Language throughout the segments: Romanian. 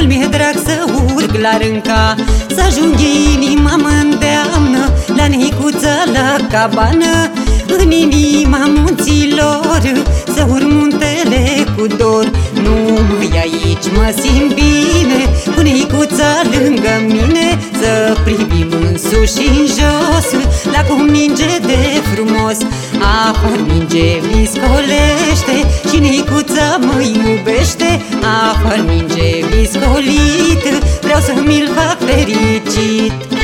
Mult mi-e drag să urc la rânca Să ajung inima mă îndeamnă La nicuță la cabană. În inima munților Să urc muntele cu dor. Numai aici mă simt bine Cu nicuța lângă mine. Să privim în sus și în jos La cum ninge de frumos. Afară ninge viscolește Și nicuța mă iubește. Afară ninge viscolit Vreau să mi-l fac fericit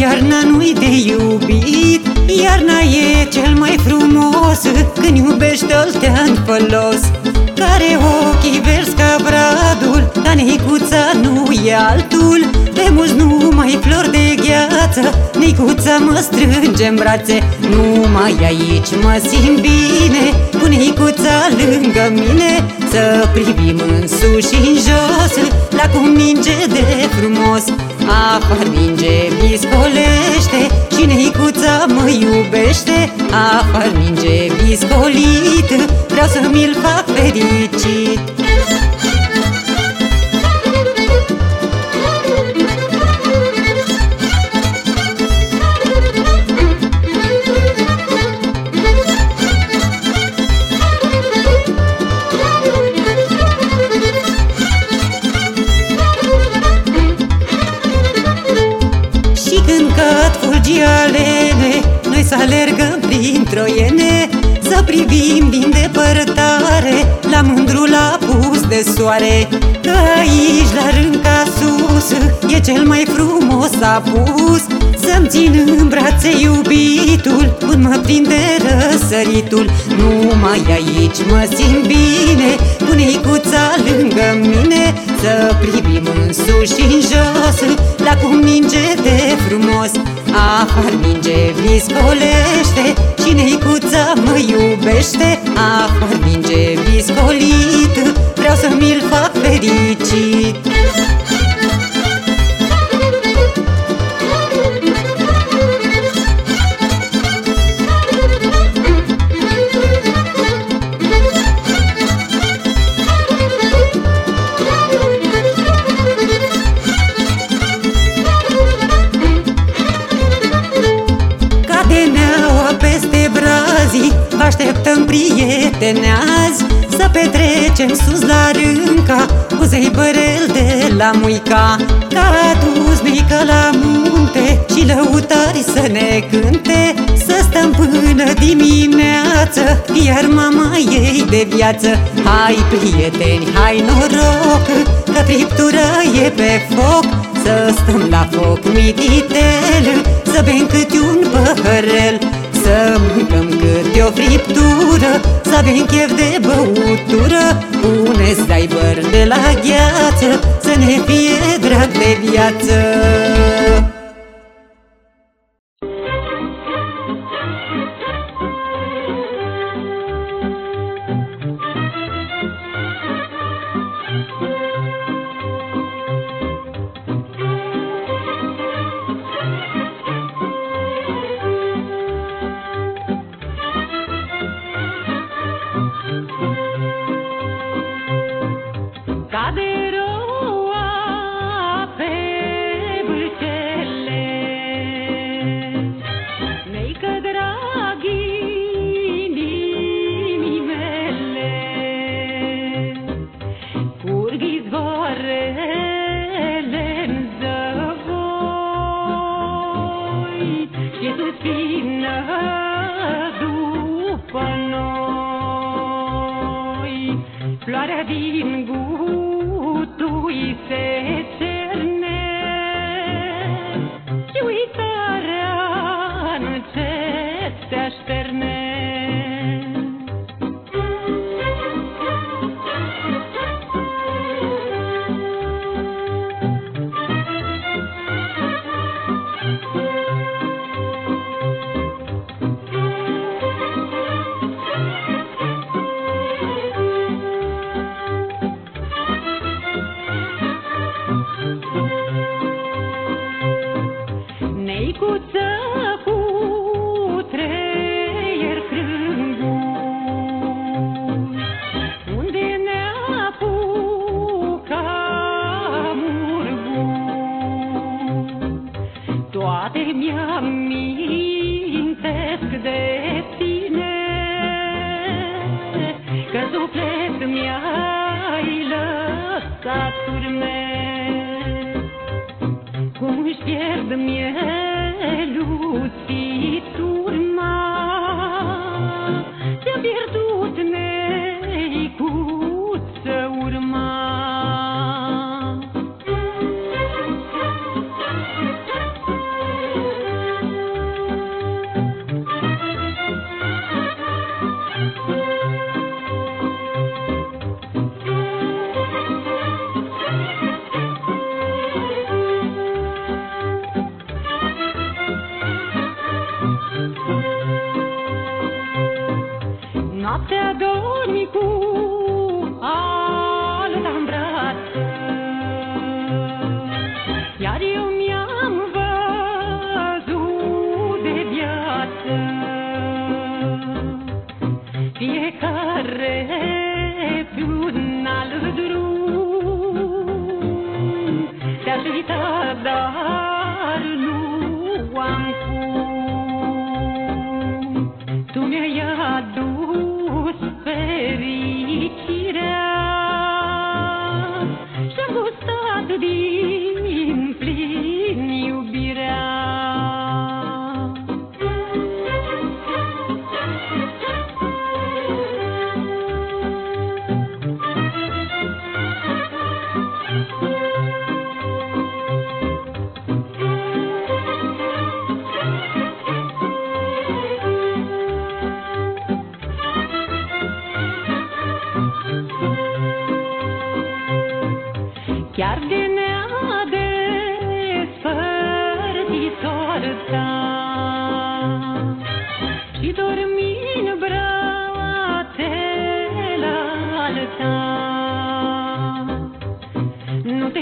iarna nu-i de iubit Iarna e cel mai frumos. Când iubești altea folos Care ochii verzi ca bradul Ca Nicuța nu e altul. Pe mulți numai flori de gheață Nicuța mă strânge în brațe. Numai aici mă simt bine Cu Nicuța lângă mine. Să privim în sus și în jos La cum ninge de frumos. Afară ninge, viscolește Și Nicuța mă iubește Afară ninge, viscolit. Vreau să mi-l fac fericit alergăm prin troiene Să privim din depărtare La mândrul apus de soare. Că aici la rânca sus E cel mai frumos apus. Să-mi țin în brațe iubitul Până mă prinde răsăritul. Numai aici mă simt bine Cu Nicuța lângă mine Să privim în sus și în jos La cum ninge de frumos. Afar ninge, viscolește Și Nicuța mă iubește. Afar ninge, viscolit Vreau să mi-l fac fericit prieteni azi Să petrecem sus la rânca Cu zeibărel de la muica. Ca adus mică la munte Și lăutari să ne cânte Să stăm până dimineață Iar mama ei de viață. Hai prieteni, hai noroc Că friptura e pe foc Să stăm la foc mititel Să bem câte un păhărel să mâncăm câte o friptură Să avem chef de băutură Puneți daibăr de la gheață Să ne fie drag de viață people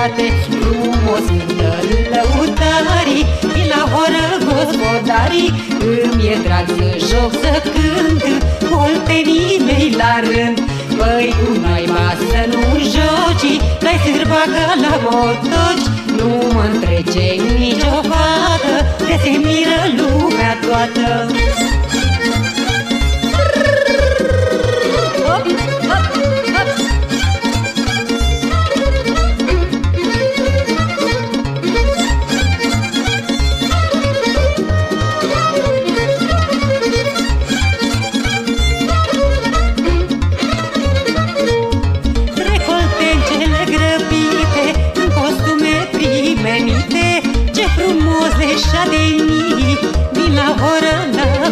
frate frumos Dă-l la horă gospodarii. Îmi e drag să joc, să cânt Oltenii mei la rând. Păi cu naiba să nu joci? Dai sârba ca la motoci Nu mă întrece nicio fată De se miră lumea toată.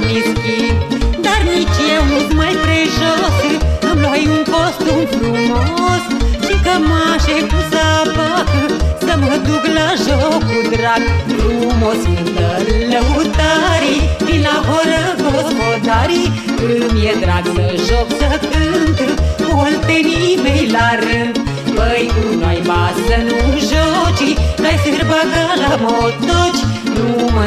whisky Dar nici eu nu mai prejos. Îmi luai un costum frumos Și cămașe cu zapac Să mă duc la joc cu drag Frumos cântă lăutarii Din la horă gospodarii. Îmi e drag să joc, să cânt Cu oltenii mei la rând. Păi cu noi ba să nu joci Dai sârba ca la motoci. Nu mă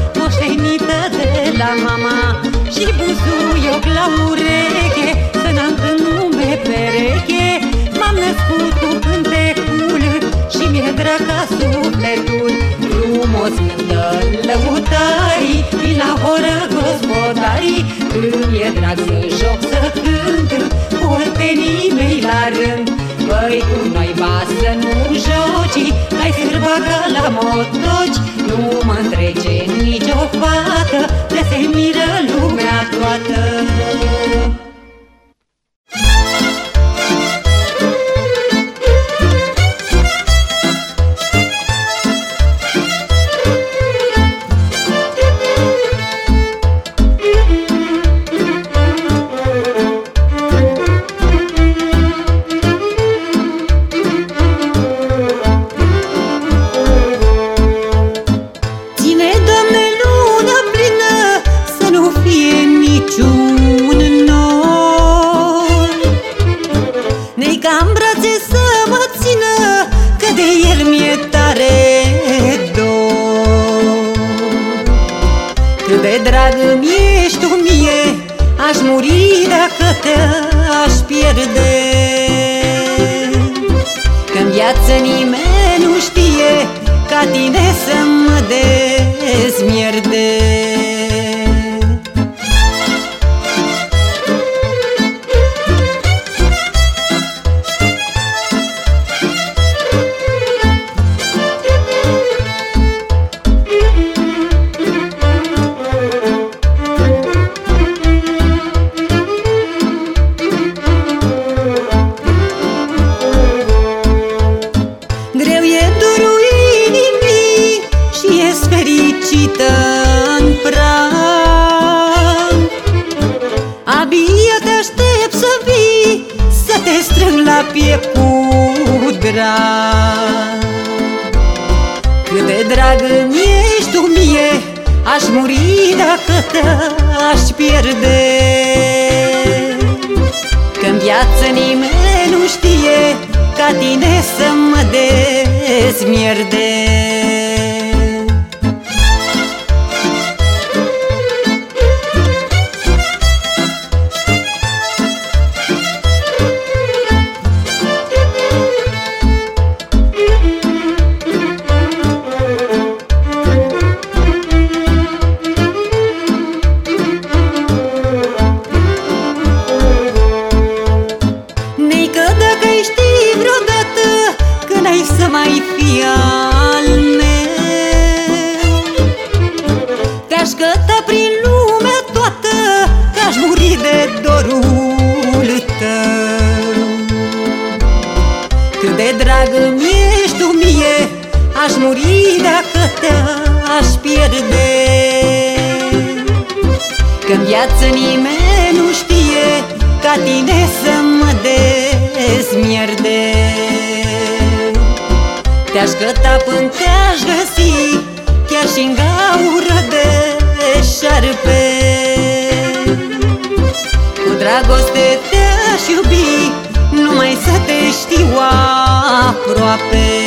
poftită de la mama Și buzuioc la ureche Să n-am nume pereche. M-am născut cu cântecul Și mi-e drag ca sufletul Frumos. Cântă lăutarii Din la horă gospodarii Îmi e drag să joc, să cânt Cu mei la rând. Păi cum Hai sârba ca la motoci Nu mă întrece nicio fată De se miră lumea toată Că-n viață te-aș pierde. Că-n viață nimeni nu știe Ca tine să mă dezmierde că în viață nimeni nu știe Ca tine să mă dezmierde Te-aș căta până te-aș găsi Chiar și-n gaură de șarpe. Cu dragoste te-aș iubi Numai să te știu aproape.